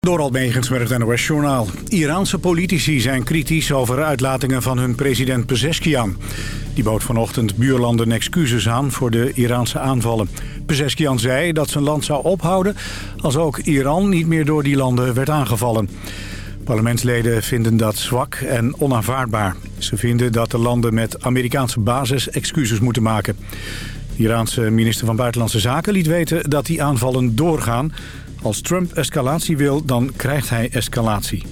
Door Almegens met het NOS-journaal. Iraanse politici zijn kritisch over uitlatingen van hun president Pezeskian. Die bood vanochtend buurlanden excuses aan voor de Iraanse aanvallen. Pezeskian zei dat zijn land zou ophouden als ook Iran niet meer door die landen werd aangevallen. Parlementsleden vinden dat zwak en onaanvaardbaar. Ze vinden dat de landen met Amerikaanse basis excuses moeten maken. De Iraanse minister van Buitenlandse Zaken liet weten dat die aanvallen doorgaan... Als Trump escalatie wil, dan krijgt hij escalatie.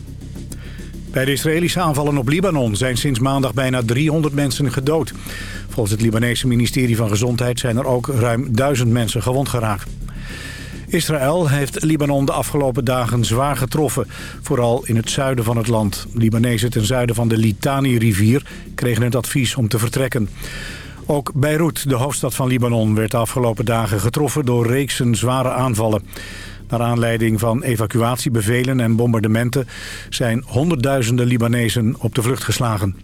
Bij de Israëlische aanvallen op Libanon zijn sinds maandag bijna 300 mensen gedood. Volgens het Libanese ministerie van Gezondheid zijn er ook ruim 1000 mensen gewond geraakt. Israël heeft Libanon de afgelopen dagen zwaar getroffen. Vooral in het zuiden van het land. Libanezen ten zuiden van de Litani-rivier kregen het advies om te vertrekken. Ook Beirut, de hoofdstad van Libanon, werd de afgelopen dagen getroffen door reeksen zware aanvallen. Naar aanleiding van evacuatiebevelen en bombardementen zijn honderdduizenden Libanezen op de vlucht geslagen.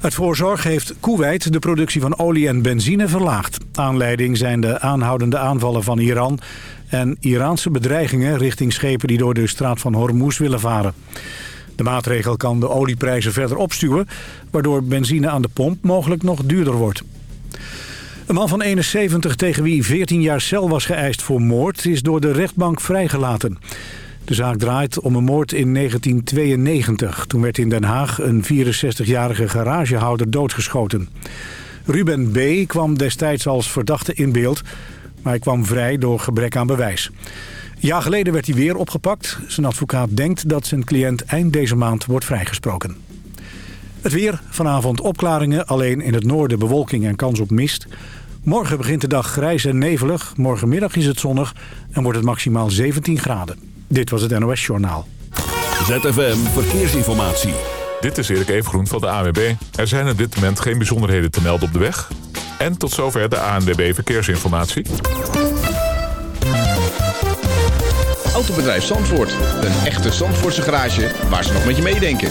Het voorzorg heeft Kuwait de productie van olie en benzine verlaagd. Aanleiding zijn de aanhoudende aanvallen van Iran en Iraanse bedreigingen richting schepen die door de straat van Hormuz willen varen. De maatregel kan de olieprijzen verder opstuwen, waardoor benzine aan de pomp mogelijk nog duurder wordt. Een man van 71 tegen wie 14 jaar cel was geëist voor moord... is door de rechtbank vrijgelaten. De zaak draait om een moord in 1992. Toen werd in Den Haag een 64-jarige garagehouder doodgeschoten. Ruben B. kwam destijds als verdachte in beeld... maar hij kwam vrij door gebrek aan bewijs. Een jaar geleden werd hij weer opgepakt. Zijn advocaat denkt dat zijn cliënt eind deze maand wordt vrijgesproken. Het weer, vanavond opklaringen, alleen in het noorden bewolking en kans op mist... Morgen begint de dag grijs en nevelig. Morgenmiddag is het zonnig en wordt het maximaal 17 graden. Dit was het NOS Journaal. ZFM Verkeersinformatie. Dit is Erik Evengroen van de ANWB. Er zijn op dit moment geen bijzonderheden te melden op de weg. En tot zover de ANWB Verkeersinformatie. Autobedrijf Zandvoort. Een echte Zandvoortse garage waar ze nog met je meedenken.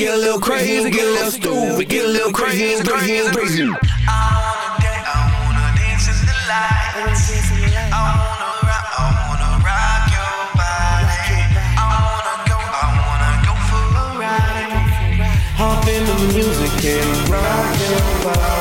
Get a little crazy, get a little stupid, get a little crazy, crazy, crazy. I wanna dance, I wanna dance in the lights. I wanna rock, I wanna rock your body. I wanna go, I wanna go for a ride. Hop into the music and rock your body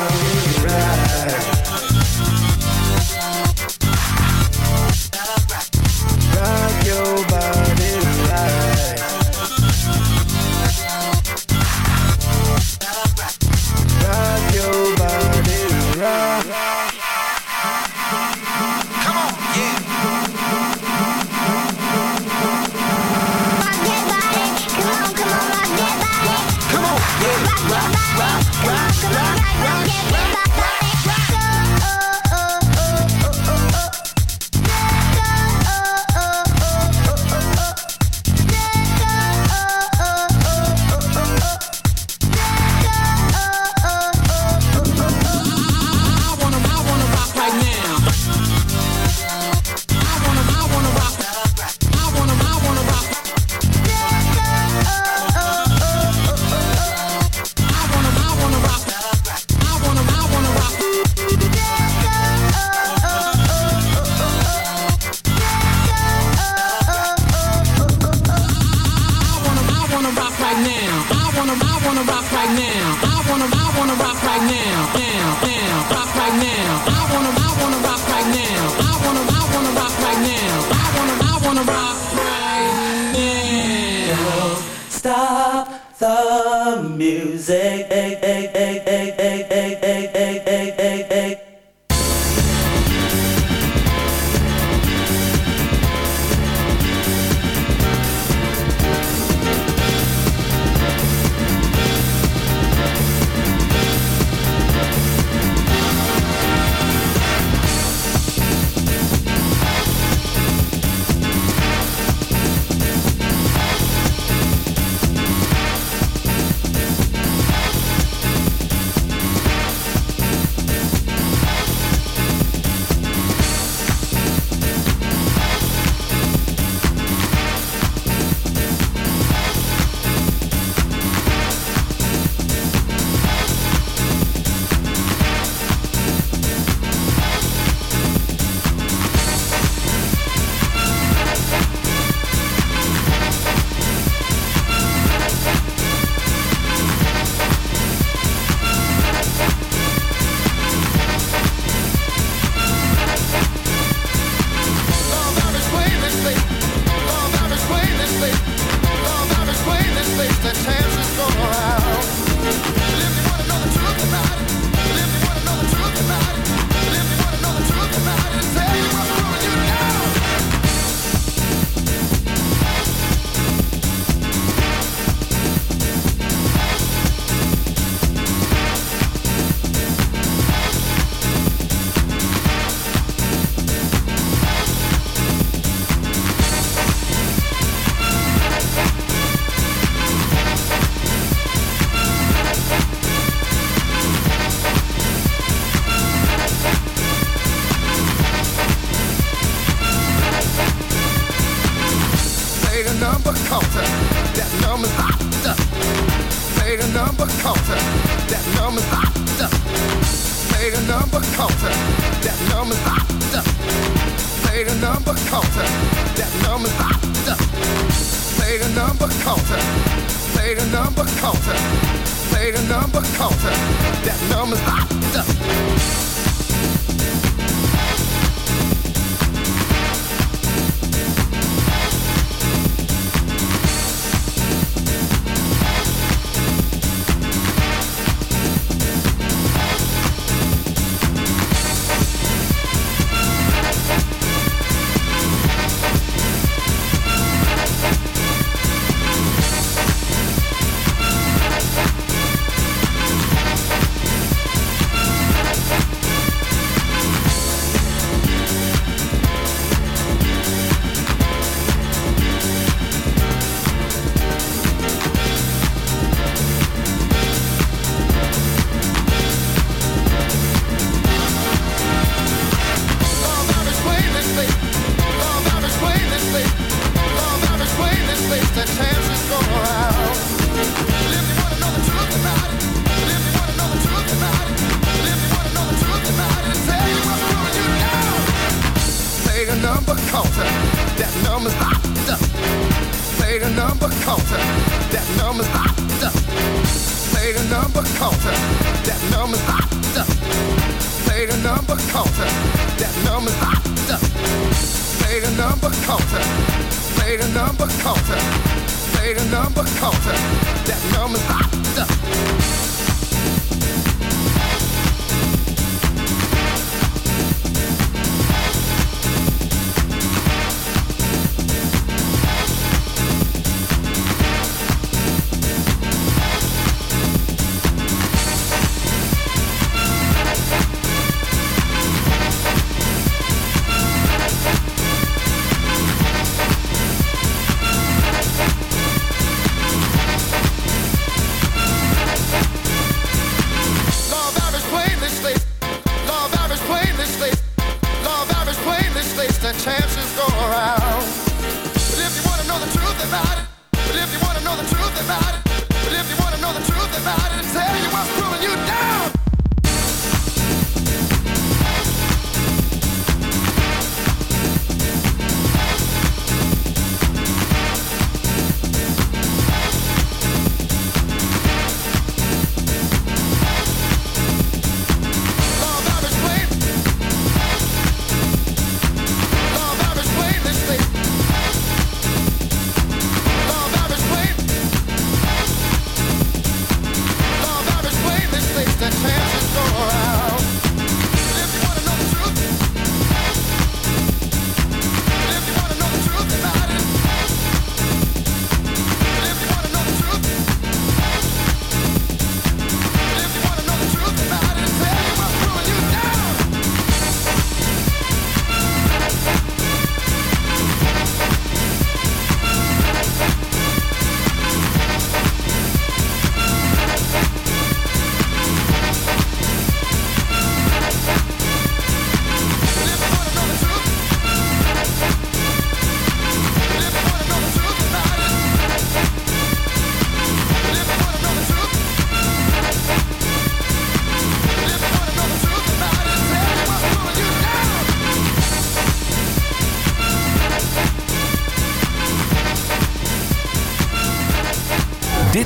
Play the number counter, that number's hot. Play the number counter, that number's hot. Play the number counter, that number's hot. Play the number counter, play the number counter, play the number counter, that number's hot.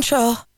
control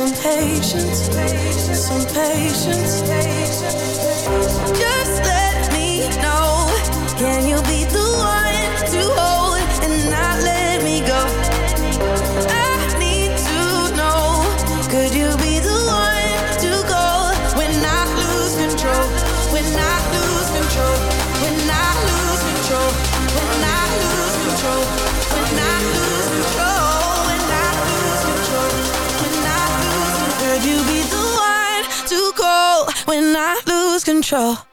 some patience, some patience. Just control.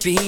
be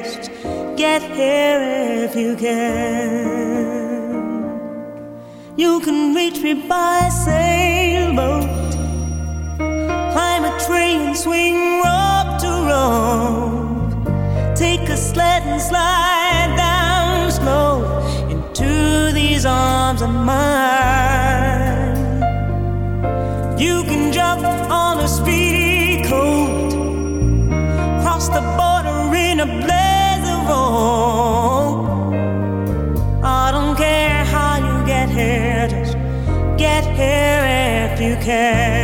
get here if you can. You can reach me by sailboat, climb a train, and swing rope to rope, take a sled and slide down slow into these arms of mine. here if you can.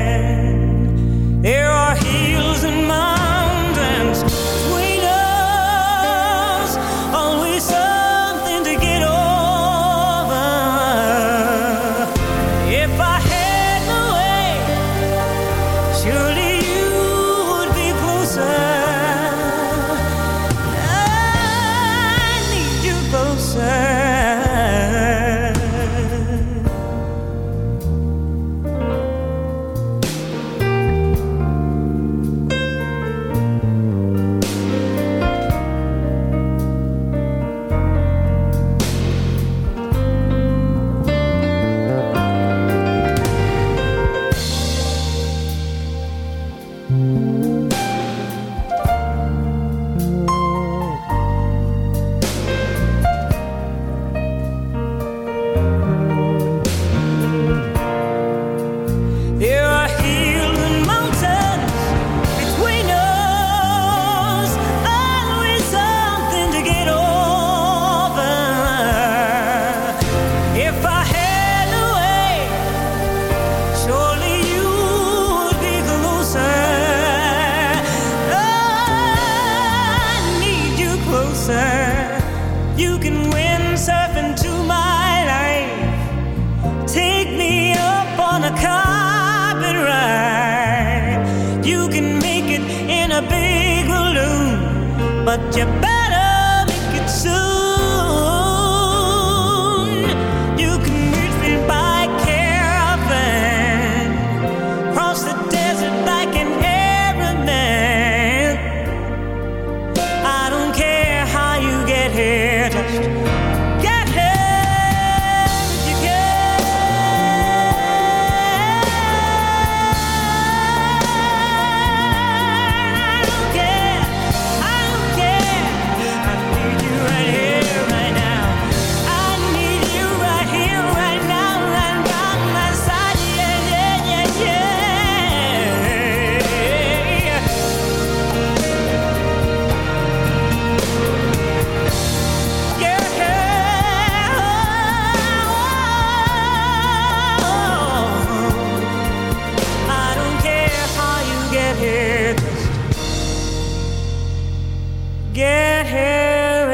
get here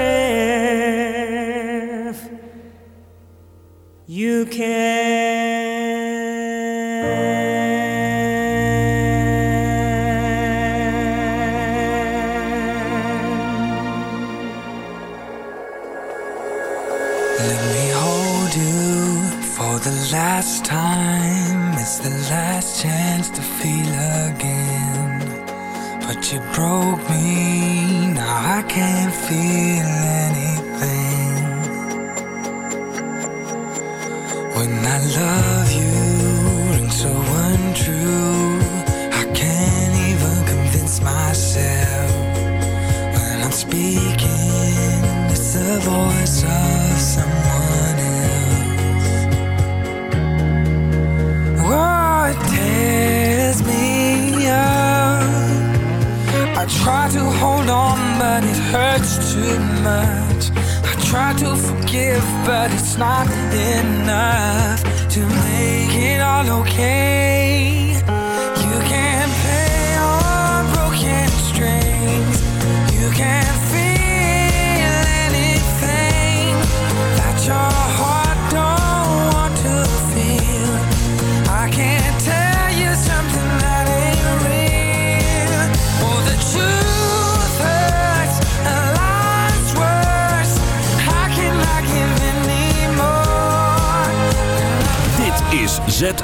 if you can. see